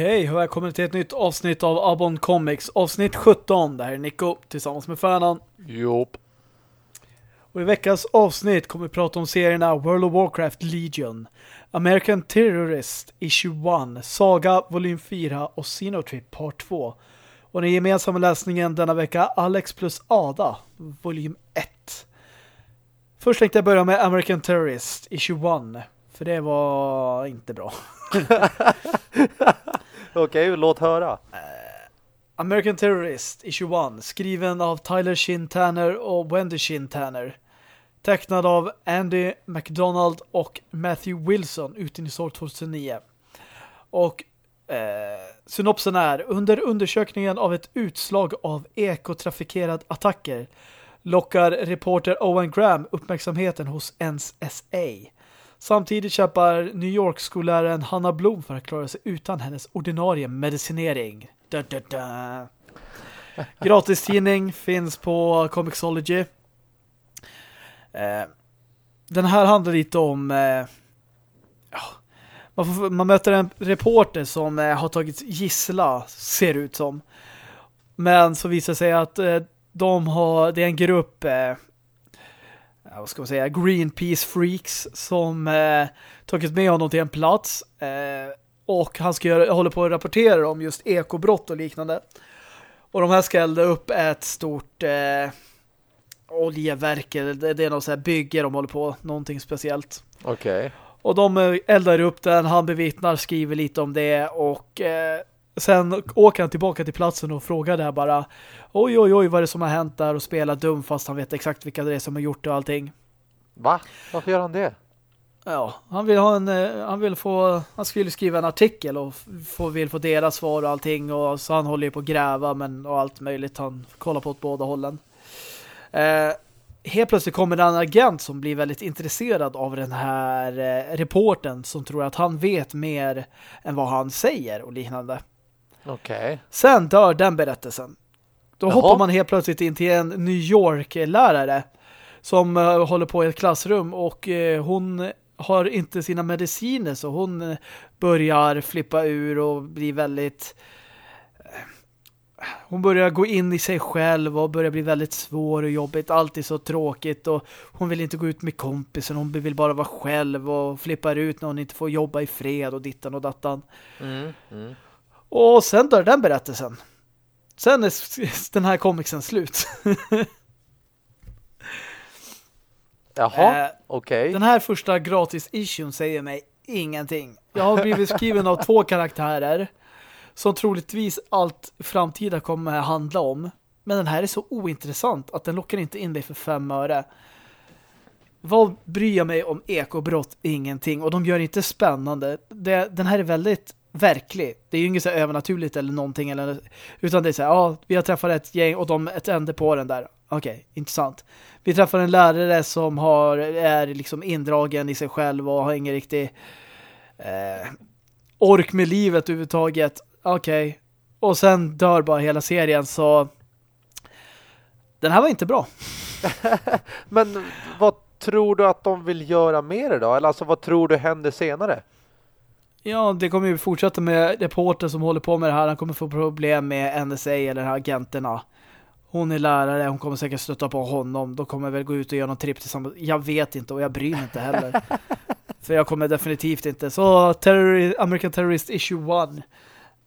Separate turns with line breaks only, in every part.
Okej, välkommen till ett nytt avsnitt av Abon Comics. Avsnitt 17. Det här är Nico tillsammans med Färnan.
Jop.
Och i veckans avsnitt kommer vi prata om serierna World of Warcraft Legion, American Terrorist Issue 1, Saga Volym 4 och Xenotrip Part 2. Och den gemensamma läsningen denna vecka Alex plus Ada, Volym 1. Först tänkte jag börja med American Terrorist Issue 1, för det var inte bra.
Okej, okay, låt höra.
Eh, American Terrorist Issue 1 skriven av Tyler Shin Tanner och Wendy Shin Tanner. Tecknad av Andy McDonald och Matthew Wilson utgivningsår 2009. Och eh, synopsen är under undersökningen av ett utslag av ekotrafikerad attacker lockar reporter Owen Graham uppmärksamheten hos NSA. Samtidigt kämpar New York-skolläraren Hanna Blom för att klara sig utan hennes ordinarie medicinering. Da, da, da. Gratis tidning finns på Comixology. Eh, den här handlar lite om eh, man, får, man, möter en reporter som eh, har tagit gissla, ser ut som. Men så visar det sig att eh, de har, det är en grupp eh, vad ska man säga, Greenpeace freaks som eh, tagit med honom till en plats eh, och han ska göra, håller på att rapportera om just ekobrott och liknande. Och de här ska elda upp ett stort eh, oljeverk, det, det är något så här bygge de håller på, någonting speciellt.
Okej. Okay.
Och de eh, eldar upp den, han bevittnar, skriver lite om det och eh, sen åker han tillbaka till platsen och frågar där bara oj oj oj vad är det som har hänt där och spelar dum fast han vet exakt vilka det är som har gjort och allting.
Va? Varför gör han det?
Ja, han vill ha en eh, han vill få han skulle skriva en artikel och få, vill få deras svar och allting och så han håller ju på att gräva men och allt möjligt han kollar på åt båda hållen. Eh, helt plötsligt kommer det en agent som blir väldigt intresserad av den här eh, reporten som tror att han vet mer än vad han säger och liknande.
Okay.
Sen dör den berättelsen. Då Jaha. hoppar man helt plötsligt in till en New York-lärare som uh, håller på i ett klassrum och uh, hon har inte sina mediciner så hon uh, börjar flippa ur och bli väldigt hon börjar gå in i sig själv och börjar bli väldigt svår och jobbigt. Allt är så tråkigt och hon vill inte gå ut med kompisen. Hon vill bara vara själv och flippar ut när hon inte får jobba i fred och dittan och dattan. Mm, mm. Och sen dör den berättelsen. Sen är den här komiksen slut.
Jaha, eh, okej. Okay.
Den här första gratis-issuen säger mig ingenting. Jag har blivit skriven av två karaktärer som troligtvis allt framtida kommer handla om. Men den här är så ointressant att den lockar inte in dig för fem öre. Vad bryr jag mig om ekobrott? Ingenting. Och de gör inte spännande. Det, den här är väldigt verklig. Det är ju inget så övernaturligt eller någonting. Eller, utan det är så här, ja, vi har träffat ett gäng och de ett ände på den där. Okej, okay, intressant. Vi träffar en lärare som har, är liksom indragen i sig själv och har ingen riktig eh, ork med livet överhuvudtaget. Okej. Okay. Och sen dör bara hela serien så den här var inte bra.
Men vad tror du att de vill göra mer idag? Eller alltså vad tror du händer senare?
Ja, det kommer ju fortsätta med reporter som håller på med det här. Han kommer få problem med NSA eller agenterna. Hon är lärare, hon kommer säkert stötta på honom. De kommer väl gå ut och göra någon tripp tillsammans. Jag vet inte och jag bryr mig inte heller. För jag kommer definitivt inte. Så Terror American Terrorist Issue 1.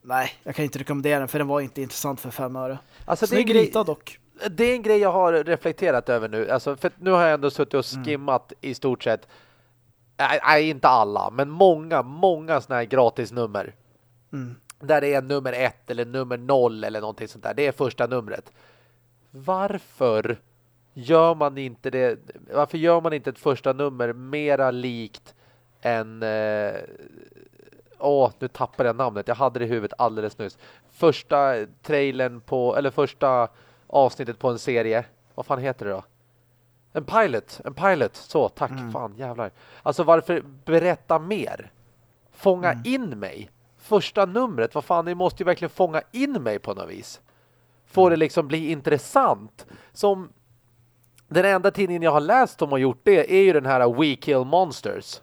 Nej, jag kan inte rekommendera den för den var inte intressant för fem öre.
Alltså, Snygg det är grej... dock. Det är en grej jag har reflekterat över nu. Alltså, för nu har jag ändå suttit och mm. skimmat mm. i stort sett nej, inte alla, men många, många sådana här gratisnummer. Mm. Där det är nummer ett eller nummer noll eller någonting sånt där. Det är första numret. Varför gör man inte det? Varför gör man inte ett första nummer mera likt en... Eh, åh, nu tappade jag namnet. Jag hade det i huvudet alldeles nyss. Första trailern på, eller första avsnittet på en serie. Vad fan heter det då? En pilot, en pilot. Så, tack. Mm. Fan, jävlar. Alltså varför berätta mer? Fånga mm. in mig. Första numret, vad fan, ni måste ju verkligen fånga in mig på något vis. Få det liksom bli intressant. Som den enda tidningen jag har läst om och gjort det är ju den här We Kill Monsters.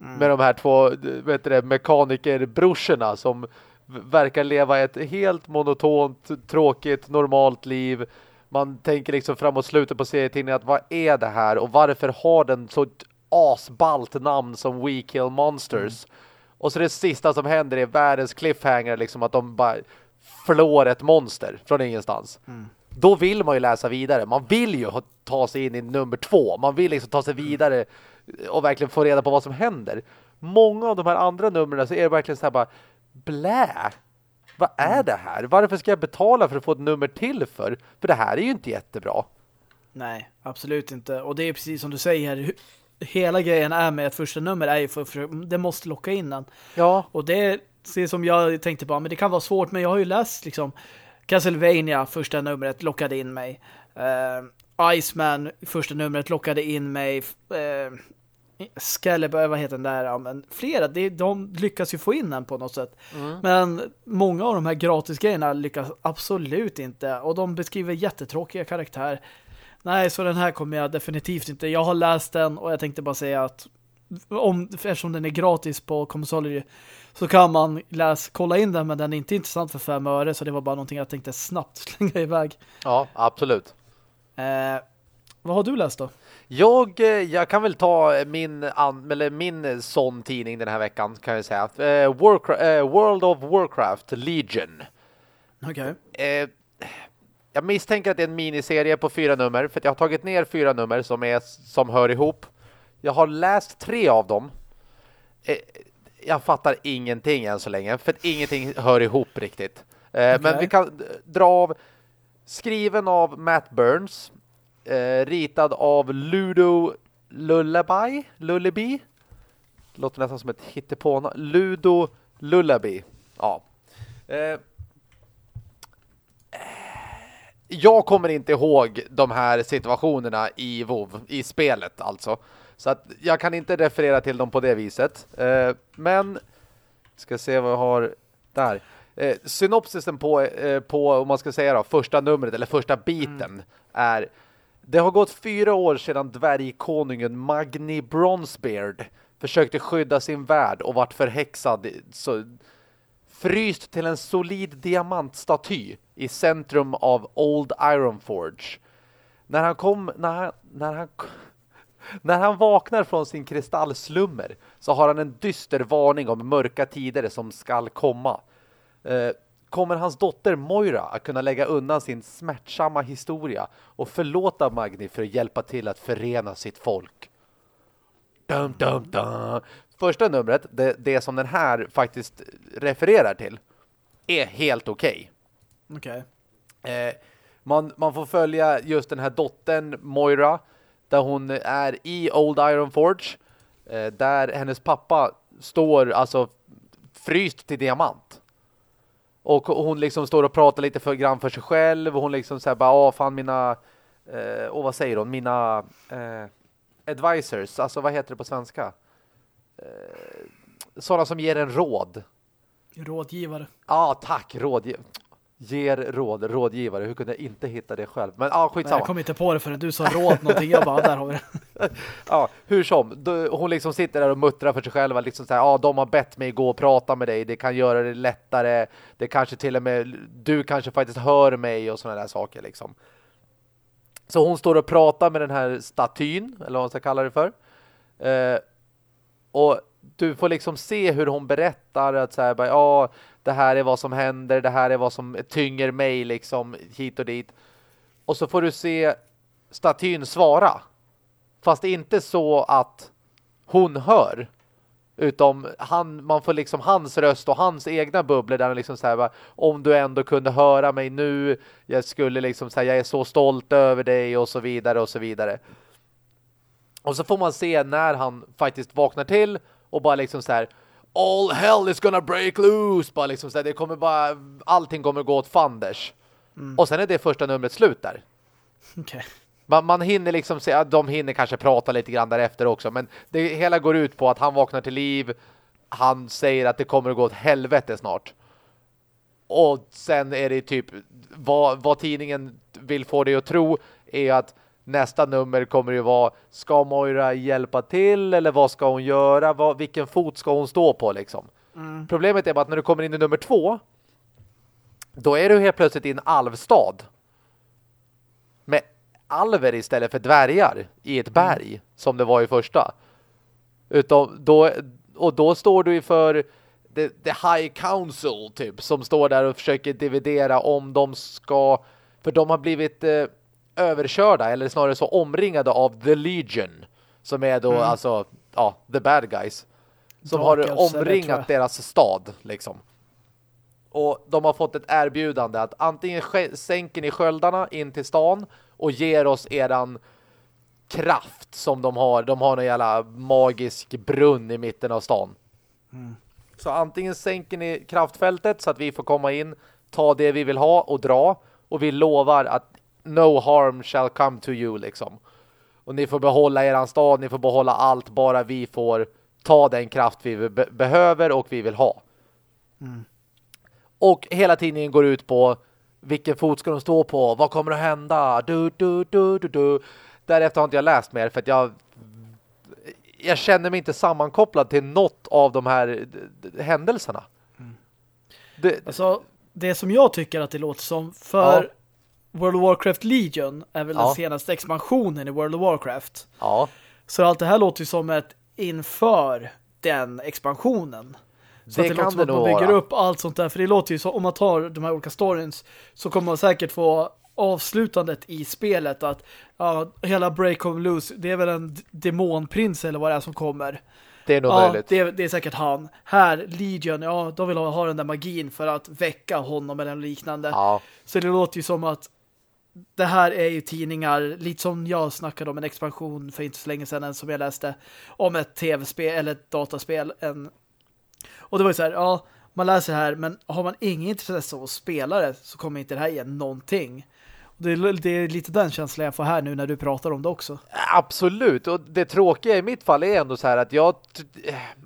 Mm. Med de här två vet du, mekanikerbrorsorna som verkar leva ett helt monotont, tråkigt, normalt liv. Man tänker liksom framåt slutet på serietidningen att vad är det här och varför har den så asballt namn som We Kill Monsters? Mm. Och så det sista som händer är världens cliffhanger liksom att de bara flår ett monster från ingenstans. Mm. Då vill man ju läsa vidare. Man vill ju ta sig in i nummer två. Man vill liksom ta sig vidare och verkligen få reda på vad som händer. Många av de här andra numren så är det verkligen så här bara blä. Vad är mm. det här? Varför ska jag betala för att få ett nummer till för? För det här är ju inte jättebra.
Nej, absolut inte. Och det är precis som du säger, hela grejen är med ett första nummer är ju för, för det måste locka in den.
Ja.
Och det är som jag tänkte på, men det kan vara svårt, men jag har ju läst liksom Castlevania, första numret, lockade in mig. Uh, Iceman, första numret, lockade in mig. Uh, Skeleber, vad heter den där? Ja, men flera, det, de lyckas ju få in den på något sätt. Mm. Men många av de här gratisgrejerna lyckas absolut inte. Och de beskriver jättetråkiga karaktär. Nej, så den här kommer jag definitivt inte. Jag har läst den och jag tänkte bara säga att om, eftersom den är gratis på Comsology så kan man läsa, kolla in den men den är inte intressant för fem öre så det var bara någonting jag tänkte snabbt slänga iväg.
Ja, absolut.
Eh, vad har du läst då?
Jag, eh, jag kan väl ta min, eller min sån tidning den här veckan kan jag säga. Eh, Warcraft, eh, World of Warcraft Legion.
Okej.
Okay. Eh, jag misstänker att det är en miniserie på fyra nummer för jag har tagit ner fyra nummer som, är, som hör ihop. Jag har läst tre av dem. Eh, jag fattar ingenting än så länge för att ingenting hör ihop riktigt. Okay. Men vi kan dra av skriven av Matt Burns eh, ritad av Ludo Lullaby Lullaby låter nästan som ett hittepåna Ludo Lullaby ja eh, jag kommer inte ihåg de här situationerna i WoW, i spelet alltså. Så att jag kan inte referera till dem på det viset. Eh, men, ska se vad jag har där. Eh, synopsisen på, eh, på, om man ska säga då, första numret, eller första biten, mm. är det har gått fyra år sedan dvärgkonungen Magni Bronzebeard försökte skydda sin värld och vart förhäxad så, fryst till en solid diamantstaty i centrum av Old Ironforge. När han kom när han, när han när han vaknar från sin kristallslummer så har han en dyster varning om mörka tider som skall komma. Eh, kommer hans dotter Moira att kunna lägga undan sin smärtsamma historia och förlåta Magni för att hjälpa till att förena sitt folk. Dum, dum, dum. Första numret, det, det som den här faktiskt refererar till, är helt okej.
Okay. Okej.
Okay. Eh, man, man får följa just den här dottern Moira, där hon är i Old Iron Forge, eh, där hennes pappa står alltså fryst till diamant. Och hon liksom står och pratar lite för grann för sig själv. Och hon liksom säger bara, åh fan mina... Eh, och vad säger hon? Mina eh, advisors. Alltså vad heter det på svenska? Eh, sådana som ger en råd.
Rådgivare.
Ja, ah, tack. Rådgivare ger råd, rådgivare. Hur kunde jag inte hitta det själv? Men ah, skitsamma. Nej,
jag kom inte på det förrän du sa råd någonting. Jag bara, där har vi det.
ja, hur som. Hon liksom sitter där och muttrar för sig själv. Liksom så ja, ah, de har bett mig gå och prata med dig. Det kan göra det lättare. Det kanske till och med, du kanske faktiskt hör mig och sådana där saker liksom. Så hon står och pratar med den här statyn, eller vad man ska kalla det för. Eh, och du får liksom se hur hon berättar att så här, ja, det här är vad som händer, det här är vad som tynger mig liksom hit och dit. Och så får du se statyn svara. Fast inte så att hon hör. Utom han, man får liksom hans röst och hans egna bubblor där han liksom säger om du ändå kunde höra mig nu, jag skulle liksom säga jag är så stolt över dig och så vidare och så vidare. Och så får man se när han faktiskt vaknar till och bara liksom så här all hell is gonna break loose. Bara liksom så här, det kommer bara, allting kommer gå åt fanders. Mm. Och sen är det första numret slut där.
Okay.
Man, man hinner liksom se, de hinner kanske prata lite grann därefter också. Men det hela går ut på att han vaknar till liv. Han säger att det kommer att gå åt helvete snart. Och sen är det typ, vad, vad tidningen vill få dig att tro är att nästa nummer kommer ju vara ska Moira hjälpa till eller vad ska hon göra? Vad, vilken fot ska hon stå på liksom? Mm. Problemet är bara att när du kommer in i nummer två då är du helt plötsligt i en alvstad. Med alver istället för dvärgar i ett berg mm. som det var i första. Utom då, och då står du för the, the High Council typ som står där och försöker dividera om de ska för de har blivit eh, överkörda eller snarare så omringade av The Legion som är då mm. alltså ja, the bad guys som Darkels, har omringat deras stad liksom. Och de har fått ett erbjudande att antingen sänker ni sköldarna in till stan och ger oss eran kraft som de har. De har en jävla magisk brunn i mitten av stan. Mm. Så antingen sänker ni kraftfältet så att vi får komma in, ta det vi vill ha och dra. Och vi lovar att no harm shall come to you liksom. Och ni får behålla eran stad, ni får behålla allt, bara vi får ta den kraft vi be behöver och vi vill ha. Mm. Och hela tidningen går ut på vilken fot ska de stå på, vad kommer att hända, du, du, du, du, du. Därefter har inte jag läst mer för att jag jag känner mig inte sammankopplad till något av de här händelserna. Mm.
Det, alltså, det som jag tycker att det låter som för ja. World of Warcraft Legion är väl ja. den senaste expansionen i World of Warcraft.
Ja.
Så allt det här låter ju som ett inför den expansionen. Så det, att det låter som att man bygger vara. upp allt sånt där. För det låter ju så, om man tar de här olika stories så kommer man säkert få avslutandet i spelet att ja, hela Break of Loose, det är väl en demonprins eller vad det är som kommer.
Det är nog
ja,
möjligt.
Det är, det är säkert han. Här, Legion, ja, de vill ha, ha den där magin för att väcka honom eller liknande.
Ja.
Så det låter ju som att det här är ju tidningar, lite som jag snackade om en expansion för inte så länge sedan som jag läste, om ett tv-spel eller ett dataspel. En... Och det var ju så här, ja, man läser här, men har man inget intresse av att spela det så kommer inte det här igen någonting. Det är, det är lite den känslan jag får här nu när du pratar om det också.
Absolut, och det tråkiga i mitt fall är ändå så här att jag,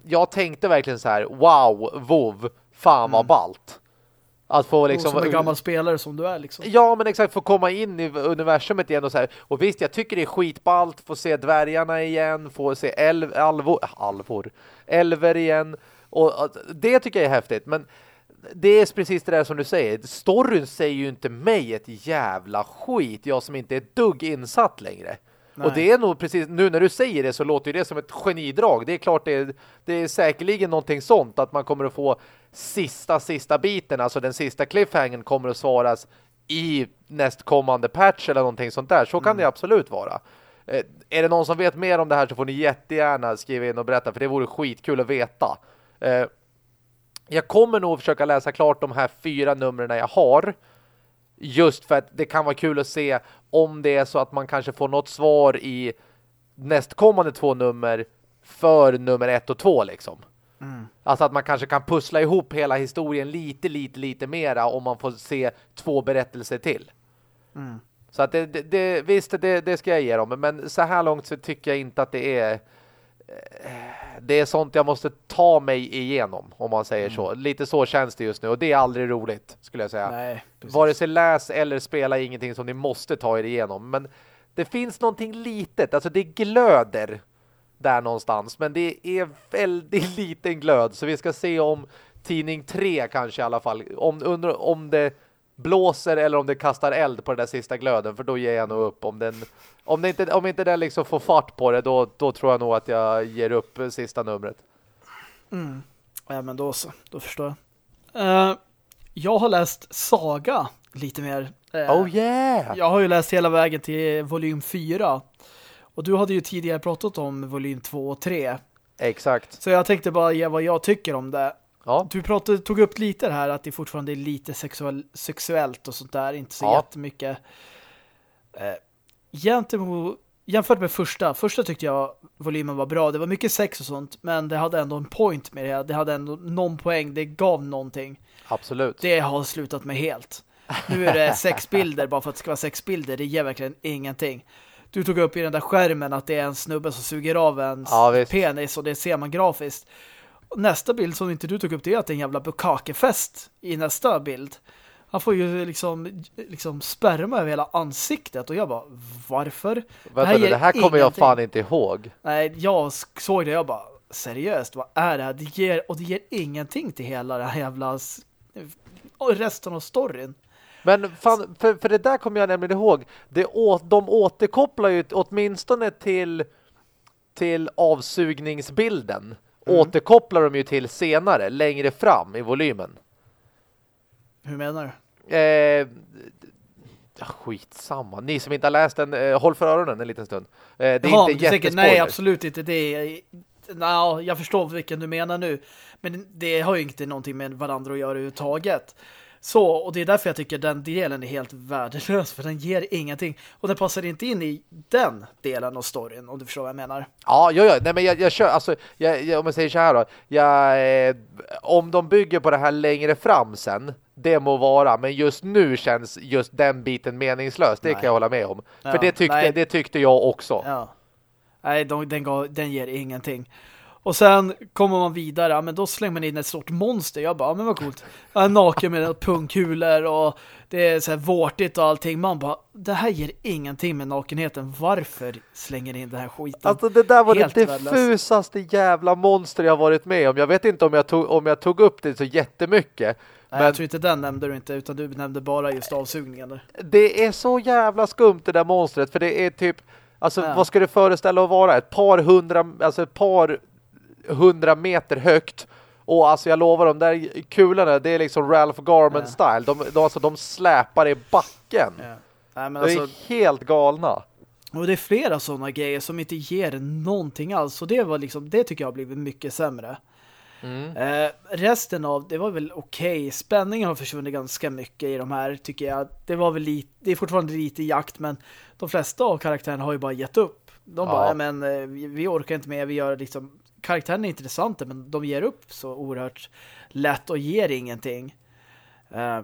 jag tänkte verkligen så här, wow, vov, fan vad mm. ballt.
Att få liksom... Som en gammal spelare som du är liksom.
Ja, men exakt, få komma in i universumet igen och så här. Och visst, jag tycker det är skitballt, få se dvärgarna igen, få se elv, alvor, alvor, elver igen. Och det tycker jag är häftigt, men det är precis det där som du säger. Storyn säger ju inte mig ett jävla skit. Jag som inte är dugg insatt längre. Nej. Och det är nog precis, nu när du säger det så låter det som ett genidrag. Det är klart det är, det är säkerligen någonting sånt att man kommer att få sista, sista biten, alltså den sista cliffhangen kommer att svaras i nästkommande patch eller någonting sånt där. Så kan mm. det absolut vara. Eh, är det någon som vet mer om det här så får ni jättegärna skriva in och berätta för det vore skitkul att veta. Eh, jag kommer nog försöka läsa klart de här fyra numren jag har. Just för att det kan vara kul att se om det är så att man kanske får något svar i nästkommande två nummer för nummer ett och två liksom. Mm. Alltså att man kanske kan pussla ihop hela historien lite, lite, lite mera om man får se två berättelser till. Mm. Så att det, det, det visst, det, det ska jag ge dem. Men så här långt så tycker jag inte att det är det är sånt jag måste ta mig igenom om man säger mm. så. Lite så känns det just nu och det är aldrig roligt skulle jag säga. Nej, Vare sig läs eller spela är ingenting som ni måste ta er igenom. Men det finns någonting litet, alltså det glöder där någonstans. Men det är väldigt liten glöd så vi ska se om tidning 3 kanske i alla fall. Om, under, om det blåser eller om det kastar eld på den där sista glöden för då ger jag nog upp om den om, det inte, om inte den liksom får fart på det då, då tror jag nog att jag ger upp sista numret.
Mm. Ja men då så, då förstår jag. Uh, jag har läst Saga lite mer.
Uh, oh yeah!
Jag har ju läst hela vägen till volym 4. Och du hade ju tidigare pratat om volym 2 och 3.
Exakt.
Så jag tänkte bara ge vad jag tycker om det. Ja. Du pratade, tog upp lite här att det fortfarande är lite sexuell, sexuellt och sånt där. Inte så ja. jättemycket. Eh, gentemot, jämfört med första. Första tyckte jag volymen var bra. Det var mycket sex och sånt. Men det hade ändå en point med det. Det hade ändå någon poäng. Det gav någonting.
Absolut.
Det har slutat med helt. Nu är det sex bilder bara för att det ska vara sex bilder. Det ger verkligen ingenting. Du tog upp i den där skärmen att det är en snubbe som suger av en ja, penis och det ser man grafiskt nästa bild som inte du tog upp det är att det är en jävla bukakefest i nästa bild. Han får ju liksom, liksom sperma över hela ansiktet och jag bara, varför?
Vänta, det här, det här kommer jag fan inte ihåg.
Nej, jag såg det jag bara, seriöst, vad är det här? Det ger, och det ger ingenting till hela det här jävla resten av storyn.
Men fan, för, för det där kommer jag nämligen ihåg. Det å, de återkopplar ju åtminstone till till avsugningsbilden. Mm. Återkopplar de ju till senare, längre fram i volymen.
Hur menar
du? Eh, skitsamma. Ni som inte har läst den, eh, håll för öronen en liten stund. Eh, det är Jaha, inte jättespoiler.
Nej, absolut inte. Det är, no, jag förstår vilken du menar nu. Men det har ju inte någonting med varandra att göra överhuvudtaget. Så, och det är därför jag tycker den delen är helt värdelös, för den ger ingenting. Och den passar inte in i den delen av storyn, om du förstår vad jag menar.
Ja, ja, ja. Nej, men jag, jag kör, alltså, jag, jag, om jag säger så här då. Jag, eh, om de bygger på det här längre fram sen, det må vara, men just nu känns just den biten meningslös. Det nej. kan jag hålla med om. Ja, för det tyckte, det tyckte jag också.
Ja. Nej, de, den, gav, den ger ingenting. Och sen kommer man vidare, ja, men då slänger man in ett stort monster. Jag bara, ja, men vad coolt. Jag är naken med pungkulor och det är så här vårtigt och allting. Man bara, det här ger ingenting med nakenheten. Varför slänger ni in den här skiten?
Alltså det där var Helt det diffusaste jävla monster jag varit med om. Jag vet inte om jag tog, om jag tog upp det så jättemycket.
Nej, men... jag tror inte den nämnde du inte, utan du nämnde bara just avsugningen.
Det är så jävla skumt det där monstret, för det är typ Alltså ja. vad ska det föreställa att vara? Ett par hundra, alltså ett par hundra meter högt. Och alltså jag lovar, de där kulorna, det är liksom Ralph Garman-style. De, de, alltså, de släpar i backen. Ja. Nej, men alltså, är helt galna.
Och det är flera sådana grejer som inte ger någonting alls. Och det var liksom, det tycker jag har blivit mycket sämre. Mm. Eh, resten av, det var väl okej. Okay. Spänningen har försvunnit ganska mycket i de här, tycker jag. Det var väl lite, det är fortfarande lite jakt, men de flesta av karaktärerna har ju bara gett upp. De ja. bara, men eh, vi orkar inte med, vi gör liksom karaktären är intressanta men de ger upp så oerhört lätt och ger ingenting. Eh,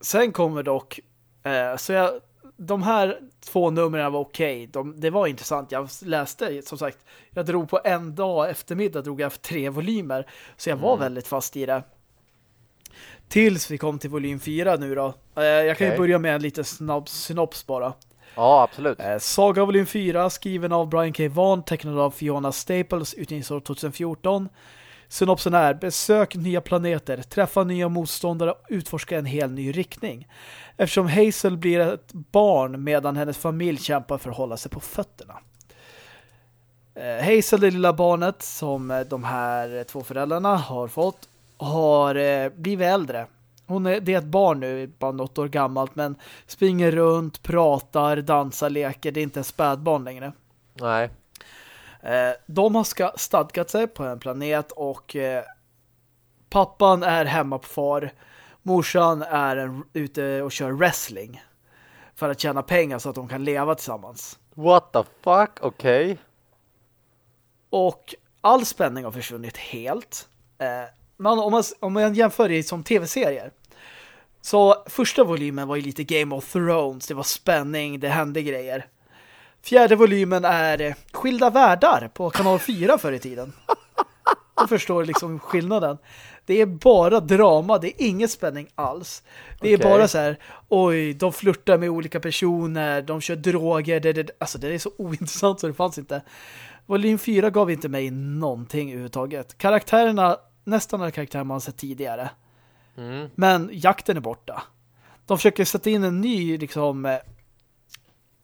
sen kommer dock eh, så jag, de här två numren var okej. Okay. De, det var intressant. Jag läste, som sagt, jag drog på en dag eftermiddag drog jag tre volymer. Så jag var mm. väldigt fast i det. Tills vi kom till volym 4 nu då. Eh, jag kan okay. ju börja med en liten snabb synops bara.
Ja, absolut.
Eh, Saga volym 4, skriven av Brian K. Vaughan, tecknad av Fiona Staples, utgivningsår 2014. Synopsen är besök nya planeter, träffa nya motståndare och utforska en hel ny riktning. Eftersom Hazel blir ett barn medan hennes familj kämpar för att hålla sig på fötterna. Eh, Hazel, det lilla barnet som de här två föräldrarna har fått, har eh, blivit äldre hon är, det är ett barn nu, bara något år gammalt, men springer runt, pratar, dansar, leker. Det är inte en spädbarn längre.
Nej.
Eh, de har ska, stadgat sig på en planet och eh, pappan är hemma på far. Morsan är en, ute och kör wrestling för att tjäna pengar så att de kan leva tillsammans.
What the fuck? Okej. Okay.
Och all spänning har försvunnit helt. Man, om, man, om man jämför det som tv-serier så första volymen var ju lite Game of Thrones. Det var spänning, det hände grejer. Fjärde volymen är eh, Skilda världar på kanal 4 förr i tiden. Du förstår liksom skillnaden. Det är bara drama, det är ingen spänning alls. Det okay. är bara så här, oj, de flörtar med olika personer, de kör droger, det, det, alltså det är så ointressant så det fanns inte. Volym 4 gav inte mig någonting överhuvudtaget. Karaktärerna, nästan alla karaktärer man sett tidigare. Mm. Men jakten är borta. De försöker sätta in en ny liksom eh,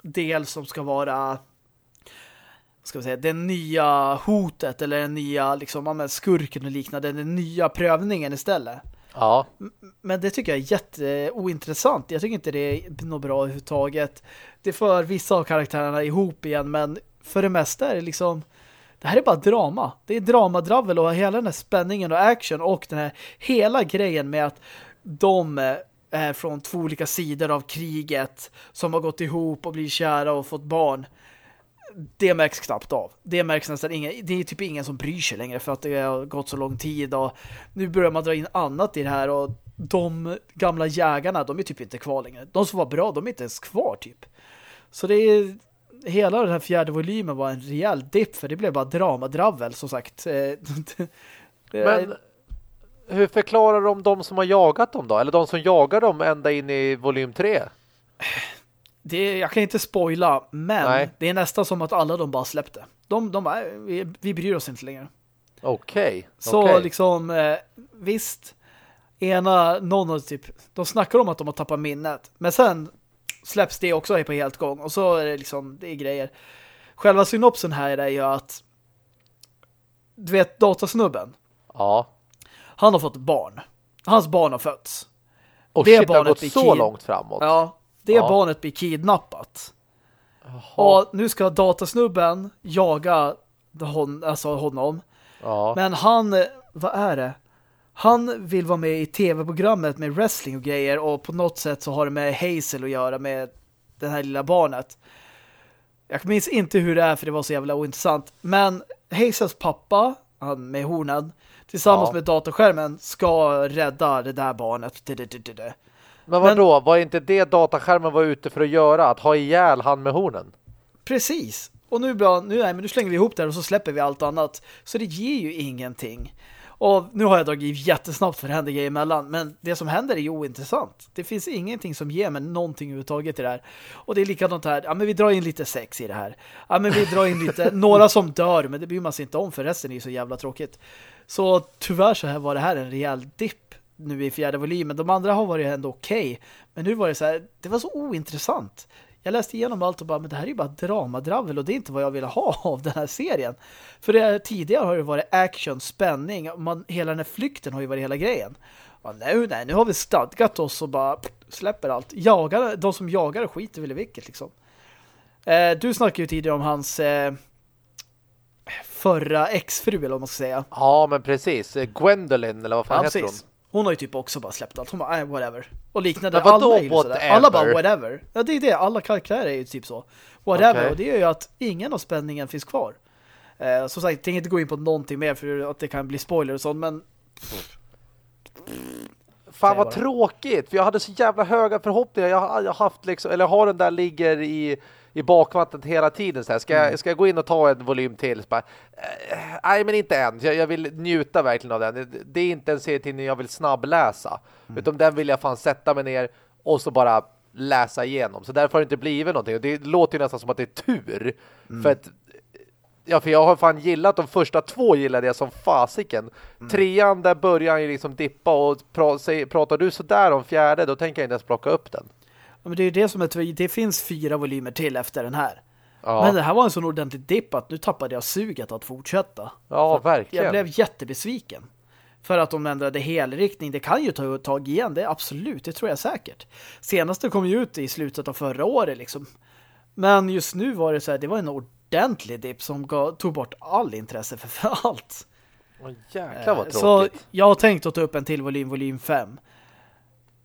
del som ska vara ska vi säga, det nya hotet eller den nya liksom, skurken och liknande, den nya prövningen istället.
Ja.
Men det tycker jag är jätteointressant. Jag tycker inte det är något bra överhuvudtaget. Det för vissa av karaktärerna ihop igen, men för det mesta är det liksom det här är bara drama. Det är dramadravel och hela den här spänningen och action och den här hela grejen med att de eh, är från två olika sidor av kriget som har gått ihop och blivit kära och fått barn. Det märks knappt av. Det märks nästan ingen. Det är typ ingen som bryr sig längre för att det har gått så lång tid och nu börjar man dra in annat i det här och de gamla jägarna, de är typ inte kvar längre. De som var bra, de är inte ens kvar typ. Så det är hela den här fjärde volymen var en rejäl dipp för det blev bara dramadravel som sagt. Eh,
Men hur förklarar de de som har jagat dem då? Eller de som jagar dem ända in i volym 3?
Det, jag kan inte spoila, men Nej. det är nästan som att alla de bara släppte. De, de bara, vi, vi bryr oss inte längre.
Okej. Okay.
Så
okay.
liksom, eh, visst, ena, någon av typ, de snackar om att de har tappat minnet. Men sen släpps det också på helt gång. Och så är det liksom, det är grejer. Själva synopsen här är ju att du vet datasnubben.
Ja.
Han har fått barn. Hans barn har fötts.
Och det shit, barnet har gått så långt framåt.
Ja, det ja. barnet blir kidnappat. Jaha. Och nu ska datasnubben jaga hon, alltså honom.
Ja.
Men han, vad är det? Han vill vara med i tv-programmet med wrestling och grejer och på något sätt så har det med Hazel att göra med det här lilla barnet. Jag minns inte hur det är för det var så jävla ointressant. Men Hazels pappa, han med hornen, tillsammans ja. med datorskärmen ska rädda det där barnet.
Men vad då? Var inte det dataskärmen var ute för att göra? Att ha ihjäl han med hornen?
Precis. Och nu, bra, nu, nej, men nu slänger vi ihop det och så släpper vi allt annat. Så det ger ju ingenting. Och nu har jag dragit jättesnabbt för det händer grejer emellan. Men det som händer är ju ointressant. Det finns ingenting som ger mig någonting överhuvudtaget i det här. Och det är likadant här. Ja, men vi drar in lite sex i det här. Ja, men vi drar in lite... några som dör, men det bryr man sig inte om för resten är ju så jävla tråkigt. Så tyvärr så här var det här en rejäl dipp nu i fjärde volymen. De andra har varit ändå okej. Okay. Men nu var det så här, det var så ointressant. Jag läste igenom allt och bara, men det här är ju bara dramadravel och det är inte vad jag vill ha av den här serien. För det, tidigare har det varit action, spänning, man, hela den här flykten har ju varit hela grejen. Och nu, nej, nu har vi stadgat oss och bara pff, släpper allt. Jagar, de som jagar skiter väl i vilket liksom. Eh, du snackade ju tidigare om hans eh, förra exfru eller vad man ska säga.
Ja, men precis. Gwendolyn eller vad fan ja, heter precis. hon?
Hon har ju typ också bara släppt allt. Hon bara, whatever. Och liknande. Alla, alla bara, whatever. Ja, det är det. Alla karaktärer är ju typ så. Whatever. Okay. Och det gör ju att ingen av spänningen finns kvar. Eh, som sagt, jag tänker inte gå in på någonting mer för att det kan bli spoiler och sånt, men...
Fan vad tråkigt, för jag hade så jävla höga förhoppningar. Jag har haft liksom, eller har den där ligger i i bakvattnet hela tiden. Så här. Ska, mm. jag, ska jag gå in och ta en volym till? bara, eh, nej, men inte än. Jag, jag, vill njuta verkligen av den. Det, är inte en serietidning jag vill snabbläsa. Mm. Utan den vill jag fan sätta mig ner och så bara läsa igenom. Så därför har det inte blivit någonting. Och det låter ju nästan som att det är tur. Mm. För att Ja, för jag har fan gillat de första två gillade jag som fasiken. Mm. Trean, där börjar han ju liksom dippa och pra, säg, pratar du så där om fjärde, då tänker jag inte ens plocka upp den.
Men det är det som är det finns fyra volymer till efter den här. Ja. Men det här var en sån ordentlig dipp att nu tappade jag suget att fortsätta.
Ja, verkligen.
Jag blev jättebesviken. För att de ändrade helriktning. Det kan ju ta tag igen, det är absolut, det tror jag säkert. Senaste kom ju ut i slutet av förra året liksom. Men just nu var det så här, det var en ordentlig dipp som gav, tog bort all intresse för, för allt.
Åh, jäklar vad tråkigt.
Så jag har tänkt att ta upp en till volym, volym 5.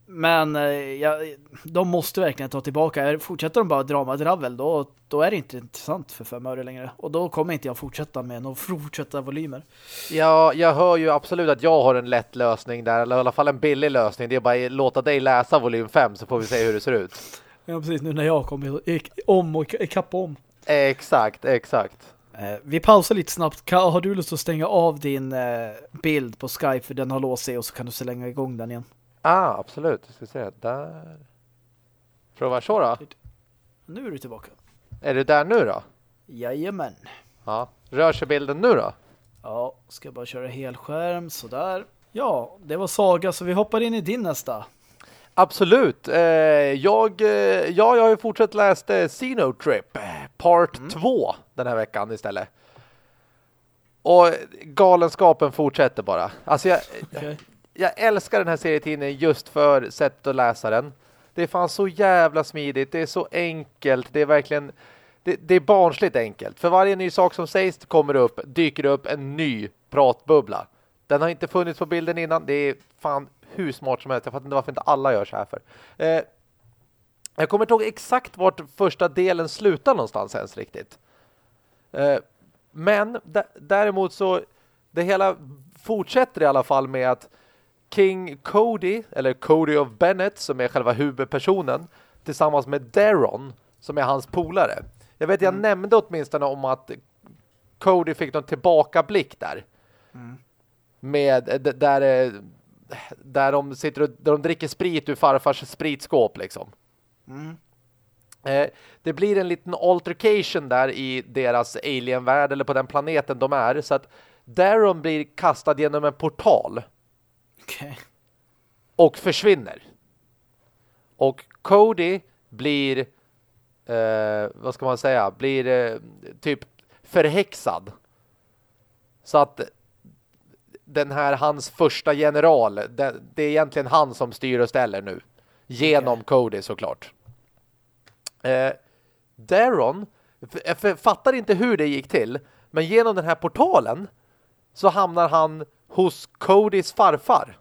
Men eh, ja, de måste verkligen ta tillbaka. Fortsätter de bara dramadravel då, då är det inte intressant för fem öre längre. Och då kommer inte jag fortsätta med några fortsätta volymer.
Ja, jag hör ju absolut att jag har en lätt lösning där. Eller i alla fall en billig lösning. Det är bara att låta dig läsa volym 5 så får vi se hur det ser ut.
Ja, precis. Nu när jag kommer om och ikapp om.
Exakt, exakt.
Eh, vi pausar lite snabbt. Har du lust att stänga av din eh, bild på Skype för den har låst sig och så kan du slänga igång den igen?
Ah, absolut. Jag ska se. Där. Prova så då.
Nu är du tillbaka.
Är du där nu då?
Jajamän.
Ja. Rör sig bilden nu då?
Ja, ska bara köra helskärm. Sådär. Ja, det var Saga så vi hoppar in i din nästa.
Absolut. Eh, jag, eh, ja, jag har ju fortsatt läst eh, Sino Trip part 2 mm. den här veckan istället. Och galenskapen fortsätter bara. Alltså jag, okay jag älskar den här serietidningen just för sättet att läsa den. Det är fan så jävla smidigt. Det är så enkelt. Det är verkligen... Det, det är barnsligt enkelt. För varje ny sak som sägs kommer upp, dyker upp en ny pratbubbla. Den har inte funnits på bilden innan. Det är fan hur smart som helst. Jag fattar inte varför inte alla gör så här för. Eh, jag kommer inte ihåg exakt vart första delen slutar någonstans ens riktigt. Eh, men däremot så det hela fortsätter i alla fall med att King Cody, eller Cody of Bennett som är själva huvudpersonen tillsammans med Daron som är hans polare. Jag vet, jag mm. nämnde åtminstone om att Cody fick någon tillbakablick där. Mm. Med, där, där de sitter och där de dricker sprit ur farfars spritskåp liksom. Mm. Eh, det blir en liten altercation där i deras alienvärld eller på den planeten de är så att Daron blir kastad genom en portal.
Okay.
Och försvinner. Och Cody blir eh, vad ska man säga? Blir eh, typ förhäxad. Så att den här, hans första general, det, det, är egentligen han som styr och ställer nu. Genom okay. Cody såklart. Eh, Daron, jag fattar inte hur det gick till, men genom den här portalen så hamnar han hos Codys farfar.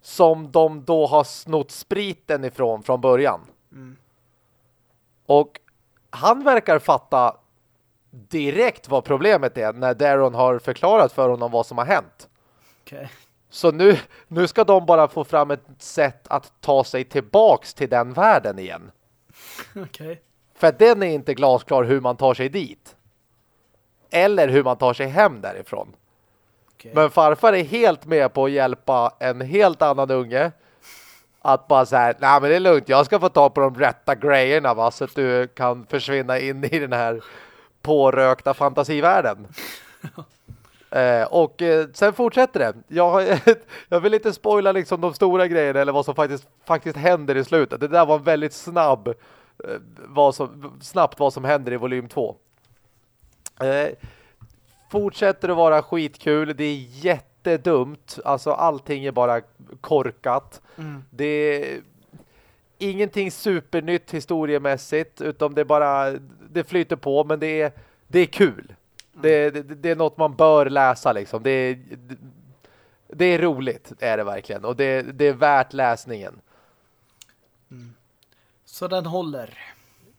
Som de då har snott spriten ifrån från början. Mm. Och han verkar fatta direkt vad problemet är när Daron har förklarat för honom vad som har hänt.
Okay.
Så nu, nu ska de bara få fram ett sätt att ta sig tillbaks till den världen igen.
Okay.
För den är inte glasklar hur man tar sig dit. Eller hur man tar sig hem därifrån. Okay. Men farfar är helt med på att hjälpa en helt annan unge. Att bara säga, nej men det är lugnt, jag ska få ta på de rätta grejerna va, så att du kan försvinna in i den här pårökta fantasivärlden. eh, och eh, sen fortsätter det. Jag, jag vill inte spoila liksom de stora grejerna eller vad som faktiskt, faktiskt händer i slutet. Det där var väldigt snabb eh, vad som, snabbt vad som händer i volym 2. Fortsätter att vara skitkul. Det är jättedumt. Alltså allting är bara korkat. Mm. Det är ingenting supernytt historiemässigt utan det bara det flyter på men det är det är kul. Det, det, det är något man bör läsa liksom. Det är, det är roligt är det verkligen och det, det är värt läsningen.
Mm. Så den håller.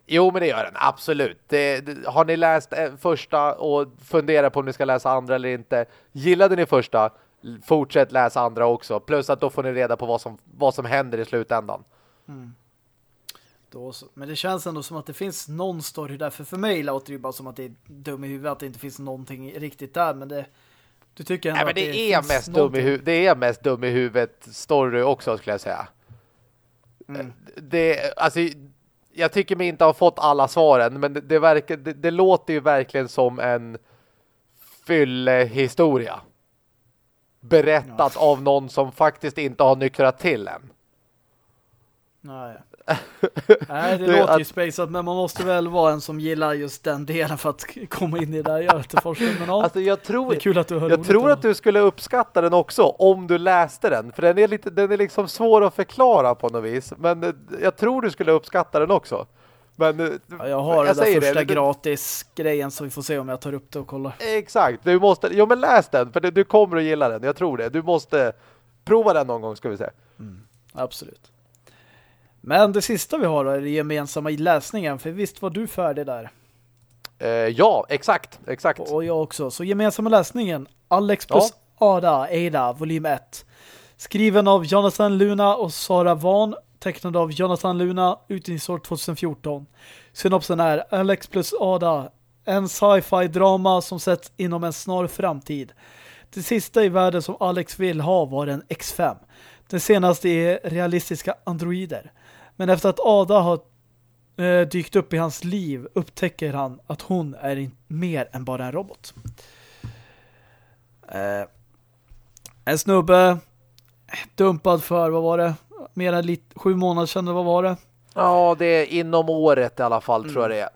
Jo, men det gör den. Absolut. Det, det, har ni läst eh, första och funderar på om ni ska läsa andra eller inte. Gillade ni första, fortsätt läsa andra också. Plus att då får ni reda på vad som, vad som händer i slutändan. Mm.
Då, men det känns ändå som att det finns någon story där. För för mig låter det ju bara som att det är dum i huvudet att det inte finns någonting riktigt där. Men det, du tycker ändå
Nej, men det, det är mest dum i huvudet. Det är mest dum i huvudet story också skulle jag säga. Mm. Det, alltså, jag tycker mig inte ha fått alla svaren. Men det, det, verkar, det, det låter ju verkligen som en fyllehistoria. Berättat ja. av någon som faktiskt inte har nyktrat till än.
Nej. Nej, det låter ju spacet, men man måste väl vara en som gillar just den delen för att komma in i det där. Men
ja, alltså jag tror,
det är kul att du
Jag tror att du skulle uppskatta den också om du läste den. För den är, lite, den är liksom svår att förklara på något vis. Men eh, jag tror du skulle uppskatta den också. Men,
eh, ja, jag har jag den där första det, gratis grejen så vi får se om jag tar upp det och kollar.
Exakt, du måste, jo men läs den för det, du kommer att gilla den, jag tror det. Du måste prova den någon gång ska vi säga.
Mm, absolut. Men det sista vi har är den gemensamma läsningen. För visst var du färdig där?
Eh, ja, exakt. exakt.
Och jag också. Så gemensamma läsningen. Alex plus ja. Ada, Ada, volym 1. Skriven av Jonathan Luna och Sara Van. Tecknad av Jonathan Luna. Utgivningsår 2014. Synopsen är Alex plus Ada. En sci-fi drama som sätts inom en snar framtid. Det sista i världen som Alex vill ha var en X5. Den senaste är realistiska androider. Men efter att Ada har eh, dykt upp i hans liv upptäcker han att hon är mer än bara en robot. Eh, en snubbe dumpad för, vad var det? Mer än lite, sju månader sedan, vad var det?
Ja, det är inom året i alla fall, mm. tror jag det är.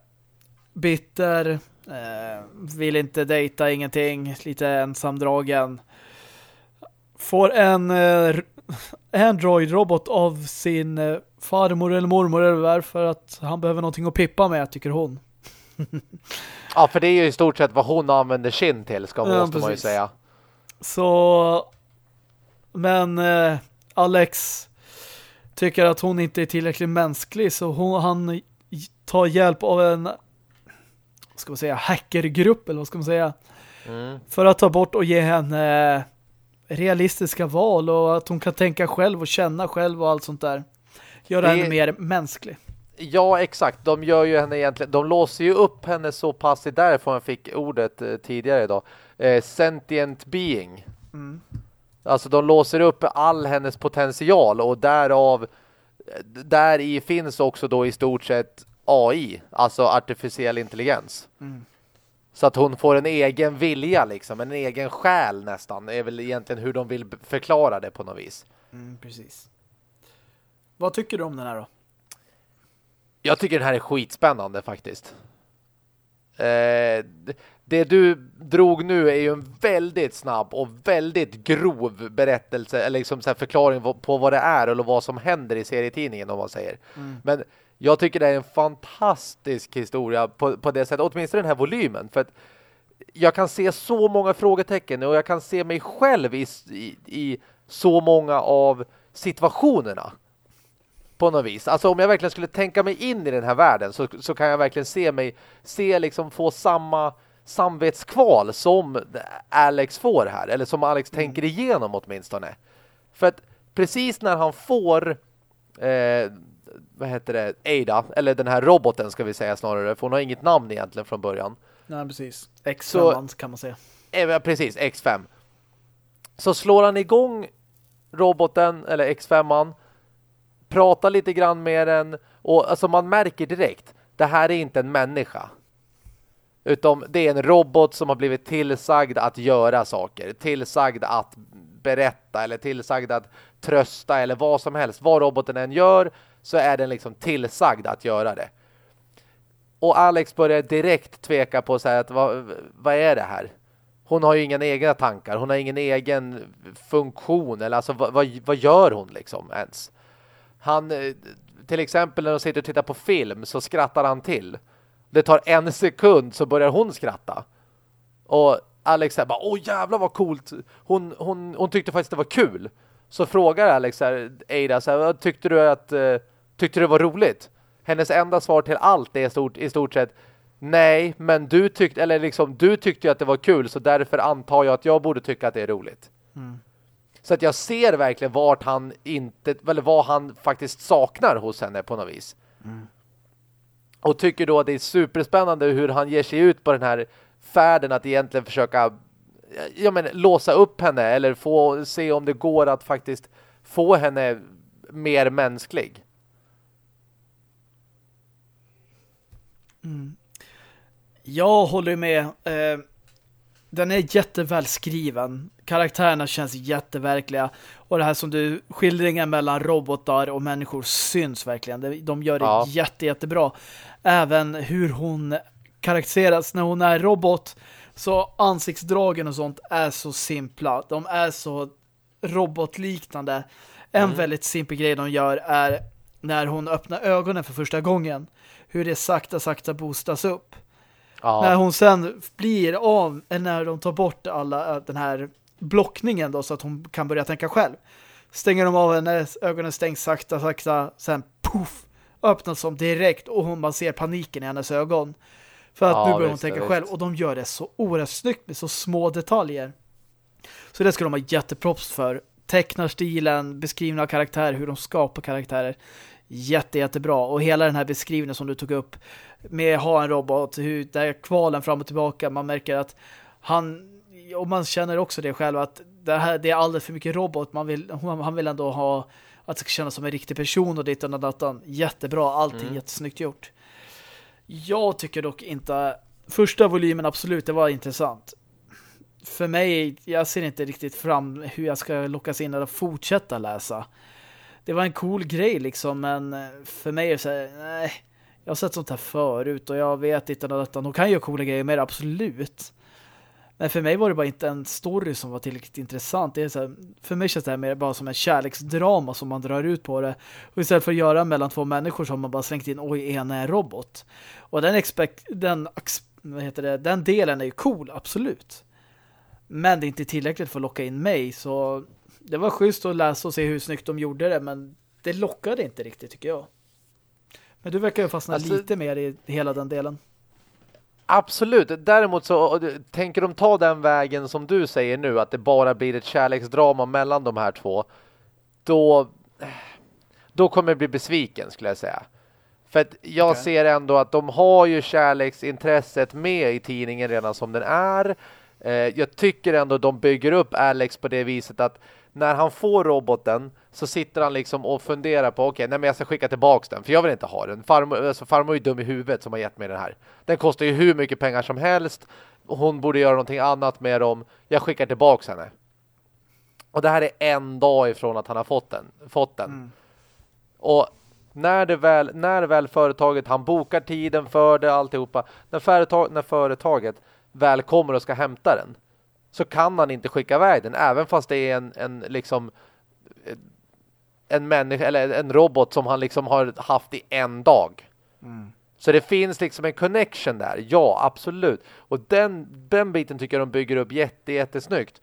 Bitter, eh, vill inte dejta, ingenting, lite ensamdragen. Får en eh, Android-robot av sin eh, farmor eller mormor eller vad för att han behöver någonting att pippa med, tycker hon.
ja, för det är ju i stort sett vad hon använder sin till, ska ja, måste man ju säga.
Så men eh, Alex tycker att hon inte är tillräckligt mänsklig så hon, han tar hjälp av en ska man säga, hackergrupp eller vad ska man säga mm. för att ta bort och ge henne realistiska val och att hon kan tänka själv och känna själv och allt sånt där. Göra henne mer mänsklig.
Ja, exakt. De gör ju henne egentligen, de låser ju upp henne så pass, därifrån jag fick ordet eh, tidigare idag. Eh, sentient being. Mm. Alltså de låser upp all hennes potential och därav där i finns också då i stort sett AI, alltså artificiell intelligens. Mm. Så att hon får en egen vilja liksom, en egen själ nästan. är väl egentligen hur de vill förklara det på något vis.
Mm, precis. Vad tycker du om den här då?
Jag tycker den här är skitspännande faktiskt. Eh, det du drog nu är ju en väldigt snabb och väldigt grov berättelse eller liksom så förklaring på vad det är eller vad som händer i serietidningen om man säger. Mm. Men jag tycker det är en fantastisk historia på, på det sättet, åtminstone den här volymen för att jag kan se så många frågetecken och jag kan se mig själv i, i, i så många av situationerna på något vis. Alltså om jag verkligen skulle tänka mig in i den här världen så, så kan jag verkligen se mig se liksom få samma samvetskval som Alex får här. Eller som Alex mm. tänker igenom åtminstone. För att precis när han får eh, vad heter det? Ada, eller den här roboten ska vi säga snarare. För hon har inget namn egentligen från början.
Nej, precis. X5 så, kan man säga.
Eh, precis, X5. Så slår han igång roboten, eller X5an pratar lite grann med den och alltså man märker direkt det här är inte en människa. Utan det är en robot som har blivit tillsagd att göra saker. Tillsagd att berätta eller tillsagd att trösta eller vad som helst. Vad roboten än gör så är den liksom tillsagd att göra det. Och Alex börjar direkt tveka på så att vad, vad är det här? Hon har ju inga egna tankar. Hon har ingen egen funktion. Eller alltså vad, vad, vad gör hon liksom ens? Han, eh, till exempel när de sitter och tittar på film så skrattar han till. Det tar en sekund så börjar hon skratta. Och Alex säger bara, åh jävlar vad coolt. Hon, hon, hon tyckte faktiskt det var kul. Så frågar Alex här, Ada, så här, tyckte du att uh, tyckte du det var roligt? Hennes enda svar till allt är i stort, i stort sett nej, men du tyckte eller liksom du tyckte att det var kul så därför antar jag att jag borde tycka att det är roligt. Mm. Så att jag ser verkligen vart han inte, eller vad han faktiskt saknar hos henne på något vis. Mm. Och tycker då att det är superspännande hur han ger sig ut på den här färden att egentligen försöka ja, men, låsa upp henne eller få se om det går att faktiskt få henne mer mänsklig.
Mm. Jag håller med. Eh, den är jättevälskriven. Karaktärerna känns jätteverkliga. Och det här som du, skildringen mellan robotar och människor syns verkligen. De gör det ja. jätte, jättebra. Även hur hon karaktäriseras när hon är robot. Så ansiktsdragen och sånt är så simpla. De är så robotliknande. En mm. väldigt simpel grej de gör är när hon öppnar ögonen för första gången. Hur det sakta, sakta boostas upp. Ja. När hon sen blir av, när de tar bort alla den här blockningen då så att hon kan börja tänka själv. Stänger de av henne, ögonen stängs sakta, sakta, sen puff, öppnas som direkt och hon bara ser paniken i hennes ögon. För att ja, nu börjar hon tänka visst. själv och de gör det så oerhört snyggt med så små detaljer. Så det ska de ha jätteprops för. Tecknarstilen, beskrivna av karaktär, hur de skapar karaktärer. Jätte, jättebra. Och hela den här beskrivningen som du tog upp med ha en robot, hur där kvalen fram och tillbaka, man märker att han och man känner också det själv att det här det är alldeles för mycket robot. Man vill, han vill ändå ha att det ska kännas som en riktig person och ditt och datan. Jättebra, allting mm. jättesnyggt gjort. Jag tycker dock inte första volymen absolut, det var intressant. För mig, jag ser inte riktigt fram hur jag ska lockas in eller fortsätta läsa. Det var en cool grej liksom, men för mig är det så här, nej, jag har sett sånt här förut och jag vet inte att de kan göra coola grejer med absolut. Men för mig var det bara inte en story som var tillräckligt intressant. Det är så här, för mig känns det här mer bara som en kärleksdrama som man drar ut på det. Och istället för att göra mellan två människor så har man bara slängt in, oj, ena är robot. Och den, expect, den, vad heter det, den delen är ju cool, absolut. Men det är inte tillräckligt för att locka in mig. Så det var schysst att läsa och se hur snyggt de gjorde det. Men det lockade inte riktigt tycker jag. Men du verkar ju fastna alltså, lite mer i hela den delen.
Absolut. Däremot så tänker de ta den vägen som du säger nu, att det bara blir ett kärleksdrama mellan de här två. Då, då kommer jag bli besviken skulle jag säga. För att jag okay. ser ändå att de har ju kärleksintresset med i tidningen redan som den är. Eh, jag tycker ändå att de bygger upp Alex på det viset att när han får roboten så sitter han liksom och funderar på okej, okay, nej men jag ska skicka tillbaks den för jag vill inte ha den. Farmor, alltså farmor är dum i huvudet som har gett mig den här. Den kostar ju hur mycket pengar som helst hon borde göra någonting annat med dem. Jag skickar tillbaks henne. Och det här är en dag ifrån att han har fått den. Fått den. Mm. Och när, det väl, när väl företaget, han bokar tiden för det, alltihopa. När, företag, när företaget väl kommer och ska hämta den så kan han inte skicka iväg den. Även fast det är en, en liksom en människa eller en robot som han liksom har haft i en dag. Mm. Så det finns liksom en connection där. Ja, absolut. Och den, den biten tycker jag de bygger upp jätte, jättesnyggt.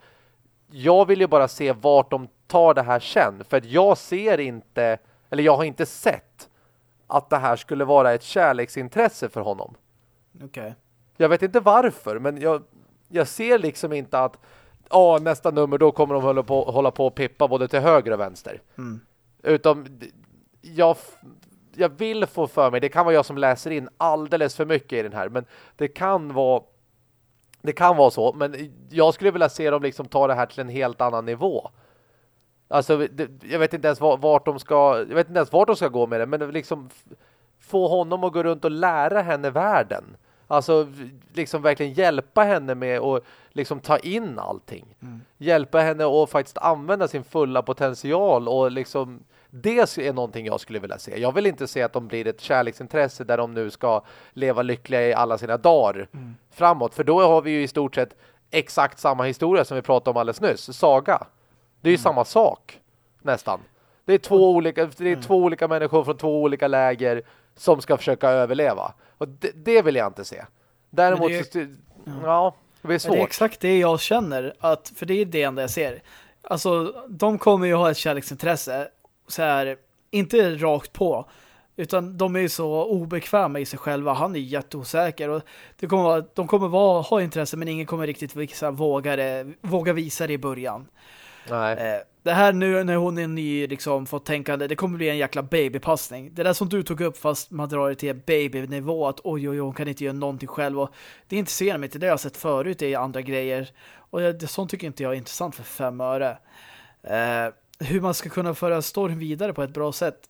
Jag vill ju bara se vart de tar det här sen. För att jag ser inte, eller jag har inte sett att det här skulle vara ett kärleksintresse för honom.
Okej. Okay.
Jag vet inte varför, men jag, jag ser liksom inte att ja, nästa nummer då kommer de hålla på, hålla på och pippa både till höger och vänster. Mm. Utom jag, jag vill få för mig, det kan vara jag som läser in alldeles för mycket i den här, men det kan vara det kan vara så, men jag skulle vilja se dem liksom ta det här till en helt annan nivå. Alltså, det, jag vet inte ens vart de ska jag vet inte ens vart de ska gå med det, men liksom få honom att gå runt och lära henne världen. Alltså liksom verkligen hjälpa henne med att liksom ta in allting. Mm. Hjälpa henne att faktiskt använda sin fulla potential och liksom det är någonting jag skulle vilja se. Jag vill inte se att de blir ett kärleksintresse där de nu ska leva lyckliga i alla sina dagar mm. framåt. För då har vi ju i stort sett exakt samma historia som vi pratade om alldeles nyss. Saga. Det är ju mm. samma sak nästan. Det är två olika det är mm. två olika människor från två olika läger som ska försöka överleva. Och det, det vill jag inte se. Däremot det så, ja, det är svårt.
Det är exakt det jag känner att för det är det enda jag ser. Alltså de kommer ju ha ett kärleksintresse så här, inte rakt på utan de är så obekväma i sig själva. Han är jätteosäker och det kommer vara, de kommer vara, ha intresse men ingen kommer riktigt visa, våga, det, våga visa det i början.
Nej. Eh,
det här nu när hon är ny liksom fått tänkande, det kommer bli en jäkla babypassning. Det där som du tog upp fast man drar det till babynivå att oj oj hon kan inte göra någonting själv och det intresserar mig inte. Det jag har sett förut i andra grejer och det, sånt tycker inte jag är intressant för fem öre. Eh, hur man ska kunna föra storyn vidare på ett bra sätt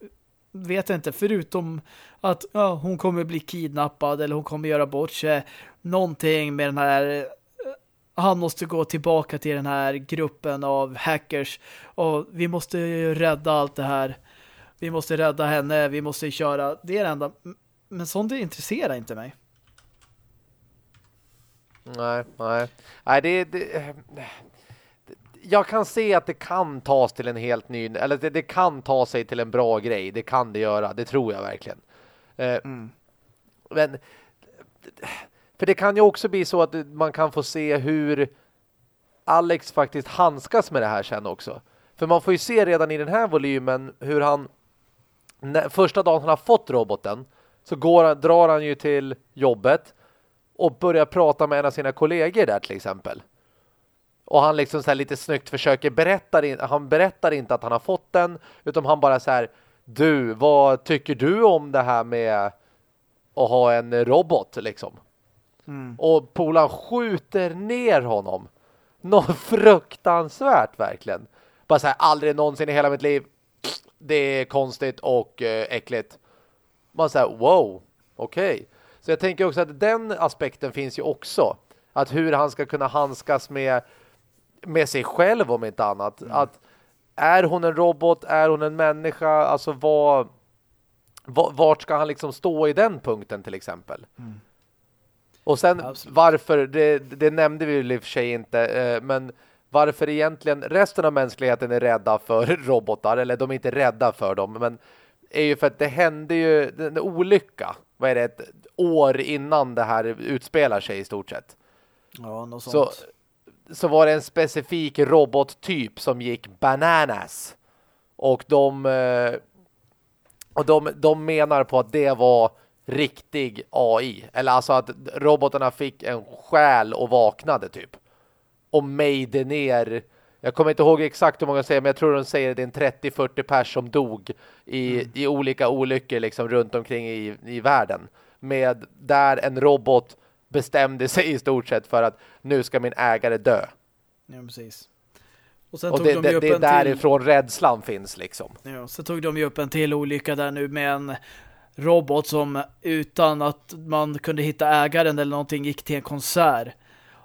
vet jag inte, förutom att ja, hon kommer bli kidnappad eller hon kommer göra bort sig. Någonting med den här han måste gå tillbaka till den här gruppen av hackers och vi måste rädda allt det här. Vi måste rädda henne, vi måste köra. Det är det enda. Men sånt det intresserar inte mig.
Nej, nej. Nej, det, det, jag kan se att det kan tas till en helt ny, eller det, det, kan ta sig till en bra grej. Det kan det göra, det tror jag verkligen. Eh, mm. Men för det kan ju också bli så att man kan få se hur Alex faktiskt handskas med det här sen också. För man får ju se redan i den här volymen hur han när, första dagen han har fått roboten så går, drar han ju till jobbet och börjar prata med en av sina kollegor där till exempel. Och han liksom så lite snyggt försöker berätta, han berättar inte att han har fått den utan han bara så här du, vad tycker du om det här med att ha en robot liksom? Mm. Och Polan skjuter ner honom. Något fruktansvärt verkligen. Bara så här, aldrig någonsin i hela mitt liv. Det är konstigt och eh, äckligt. Man säger wow, okej. Okay. Så jag tänker också att den aspekten finns ju också. Att hur han ska kunna handskas med, med sig själv om inte annat. Mm. Att är hon en robot? Är hon en människa? Alltså vad, vart ska han liksom stå i den punkten till exempel? Mm. Och sen Absolut. varför, det, det nämnde vi i och för sig inte, eh, men varför egentligen resten av mänskligheten är rädda för robotar, eller de är inte rädda för dem, men är ju för att det hände ju en olycka, vad är det, ett år innan det här utspelar sig i stort sett.
Ja, något
sånt. Så, så var det en specifik robottyp som gick bananas. Och de eh, och de, de menar på att det var riktig AI. Eller alltså att robotarna fick en själ och vaknade typ. Och mejde ner... Jag kommer inte ihåg exakt hur många säger, men jag tror de säger att det är en 30-40 pers som dog i, mm. i olika olyckor liksom runt omkring i, i världen. Med där en robot bestämde sig i stort sett för att nu ska min ägare dö.
Ja, precis.
Och, sen och tog det, de det, det är därifrån till... rädslan finns liksom.
Ja, så tog de ju upp en till olycka där nu med en robot som utan att man kunde hitta ägaren eller någonting gick till en konsert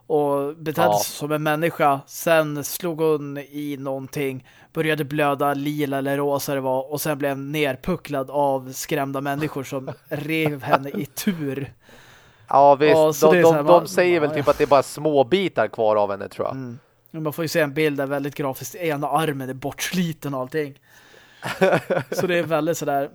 och betedde ja. sig som en människa. Sen slog hon i någonting, började blöda lila eller rosa det var och sen blev nerpucklad av skrämda människor som rev henne i tur.
Ja, visst. Ja, de, de, här, de, säger ja, väl typ att det är bara små bitar kvar av henne, tror jag. Mm.
Man får ju se en bild där väldigt grafiskt. Ena armen är bortsliten och allting. så det är väldigt sådär...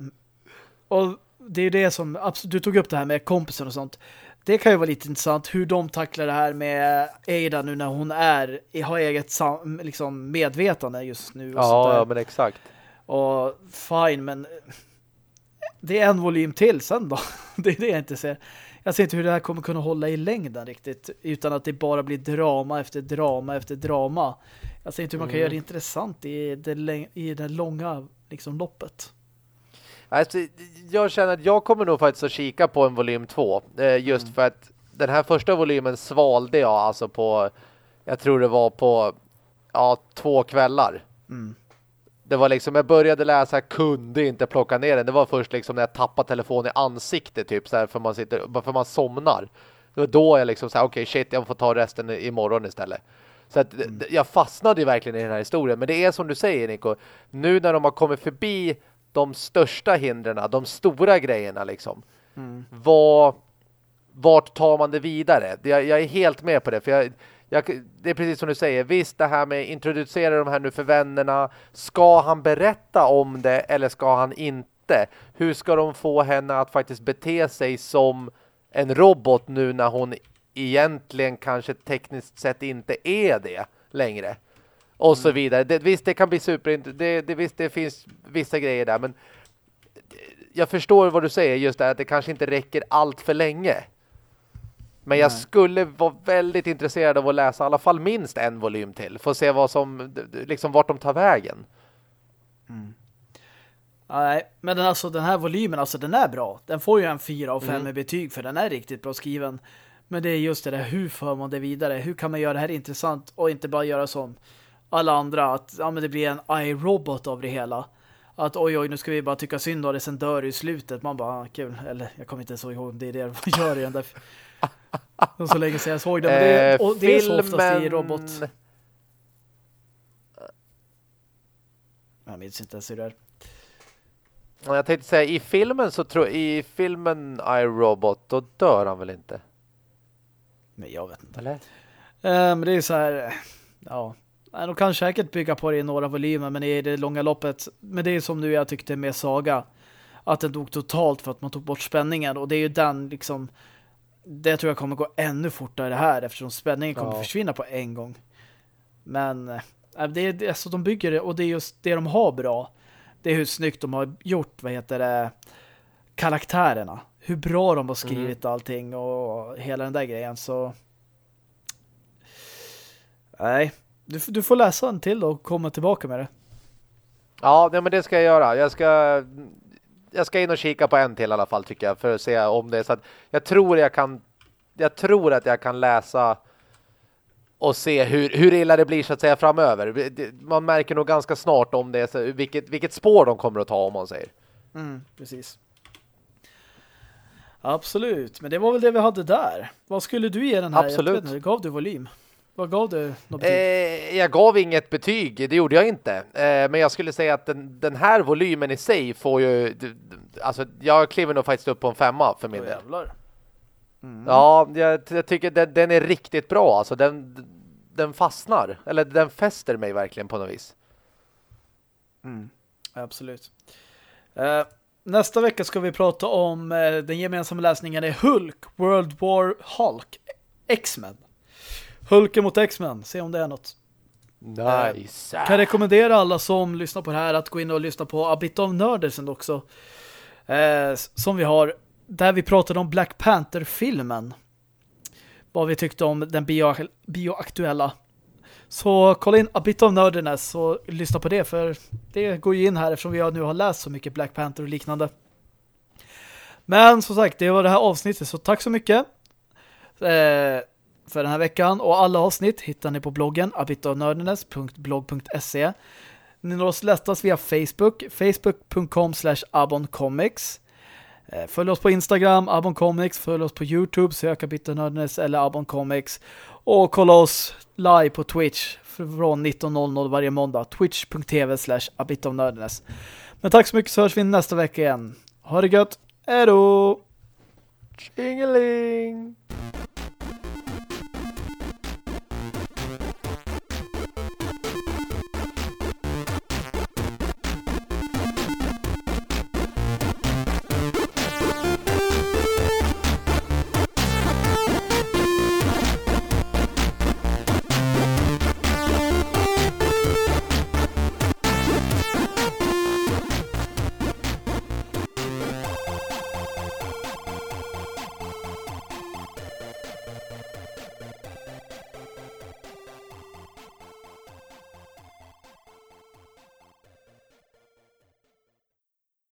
Och det är det som... Du tog upp det här med kompisen och sånt. Det kan ju vara lite intressant hur de tacklar det här med Ada nu när hon är har eget liksom, medvetande just nu.
ja, ja, men exakt.
Och fine, men det är en volym till sen då. det är det jag inte ser. Jag ser inte hur det här kommer kunna hålla i längden riktigt utan att det bara blir drama efter drama efter drama. Jag ser inte hur man kan mm. göra det intressant i det, i det långa liksom, loppet.
Alltså, jag känner att jag kommer nog faktiskt att kika på en volym 2. Eh, just mm. för att den här första volymen svalde jag alltså på, jag tror det var på ja, två kvällar. Mm. Det var liksom, jag började läsa, kunde inte plocka ner den. Det var först liksom när jag tappade telefonen i ansiktet typ så här, för man sitter, för man somnar. Det var då jag liksom sa, okej okay, shit, jag får ta resten imorgon istället. Så att mm. jag fastnade verkligen i den här historien. Men det är som du säger Nico, nu när de har kommit förbi de största hindren, de stora grejerna liksom. Mm. Vad, vart tar man det vidare? Jag, jag, är helt med på det, för jag, jag, det är precis som du säger. Visst, det här med introducera de här nu för vännerna. Ska han berätta om det eller ska han inte? Hur ska de få henne att faktiskt bete sig som en robot nu när hon egentligen kanske tekniskt sett inte är det längre? Och så mm. vidare. Det, visst, det kan bli super... Det, det, visst, det finns vissa grejer där, men jag förstår vad du säger just där, att det kanske inte räcker allt för länge. Men jag skulle vara väldigt intresserad av att läsa i alla fall minst en volym till. Att se vad som, liksom vart de tar vägen.
Mm. Nej, men den, alltså, den här volymen, alltså den är bra. Den får ju en 4 av 5 mm. betyg för den är riktigt bra skriven. Men det är just det där, hur för man det vidare? Hur kan man göra det här intressant och inte bara göra som alla andra att ja, men det blir en iRobot av det hela. Att oj oj, nu ska vi bara tycka synd av det, sen dör det i slutet. Man bara, ah, kul. Eller jag kommer inte så ihåg om det är det de gör igen. Där. så länge sedan jag såg det. Men det, är, och det är så oftast i robot. Jag minns inte ens hur det är.
Jag tänkte säga, i filmen så tror i filmen iRobot, då dör han väl inte?
Men jag vet inte. Eller? Uh, men det är så här, ja, de kan säkert bygga på det i några volymer men i det långa loppet men det är som nu jag tyckte med Saga att den dog totalt för att man tog bort spänningen och det är ju den liksom det tror jag kommer gå ännu fortare det här eftersom spänningen kommer ja. försvinna på en gång. Men äh, det är alltså de bygger det och det är just det de har bra. Det är hur snyggt de har gjort, vad heter det karaktärerna. Hur bra de har skrivit mm. allting och hela den där grejen så Nej, du, du får läsa en till då och komma tillbaka med det.
Ja, men det ska jag göra. Jag ska jag ska in och kika på en till i alla fall tycker jag för att se om det är så att jag tror jag kan jag tror att jag kan läsa och se hur, hur illa det blir så att säga framöver. Man märker nog ganska snart om det är vilket, vilket spår de kommer att ta om man säger.
Mm, precis. Absolut, men det var väl det vi hade där. Vad skulle du ge den här?
Absolut.
Jag gav du volym? Vad gav du?
Eh, jag gav inget betyg, det gjorde jag inte. Eh, men jag skulle säga att den, den, här volymen i sig får ju... Alltså, jag kliver nog faktiskt upp på en femma för min oh, del. Mm. Ja, jag, jag tycker den, den, är riktigt bra. Alltså, den, den fastnar. Eller den fäster mig verkligen på något vis.
Mm. Absolut. Eh, nästa vecka ska vi prata om eh, den gemensamma läsningen är Hulk, World War Hulk, X-Men. Hulken mot X-Men. Se om det är något.
Nice.
Eh, kan rekommendera alla som lyssnar på det här att gå in och lyssna på A Bit of Nerdersen också. Eh, som vi har där vi pratade om Black Panther-filmen. Vad vi tyckte om den bio bioaktuella. Så kolla in A Bit of Nerdiness och lyssna på det för det går ju in här eftersom vi nu har läst så mycket Black Panther och liknande. Men som sagt, det var det här avsnittet så tack så mycket. Eh, för den här veckan. Och alla avsnitt hittar ni på bloggen abitavnördenes.blog.se Ni når oss lättast via Facebook facebook.com slash aboncomics. Eh, följ oss på Instagram, aboncomics. Följ oss på Youtube, sök abitavnördenes eller aboncomics. Och kolla oss live på Twitch från 19.00 varje måndag. Twitch.tv slash abitavnördenes Men tack så mycket så hörs vi nästa vecka igen. Ha det gött, hejdå!
Tjingeling!